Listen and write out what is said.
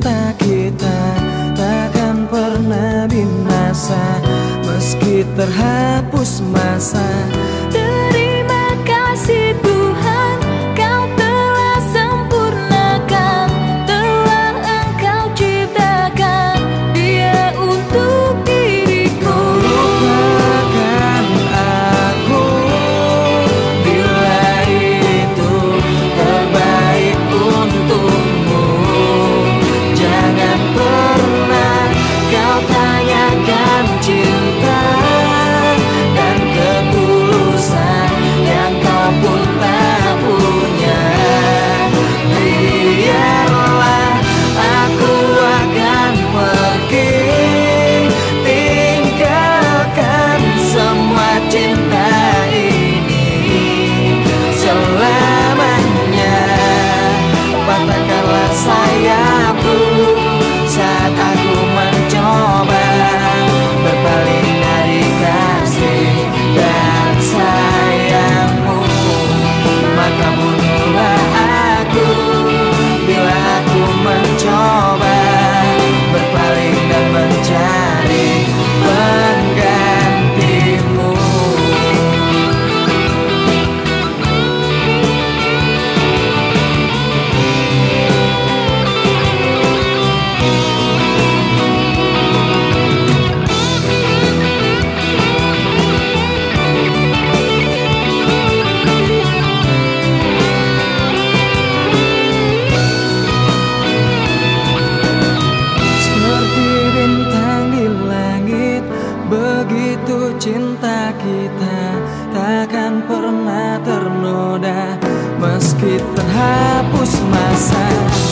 cinta kita takkan pernah binasa meski terhapus masa. pernah ternoda meski terhapus masa.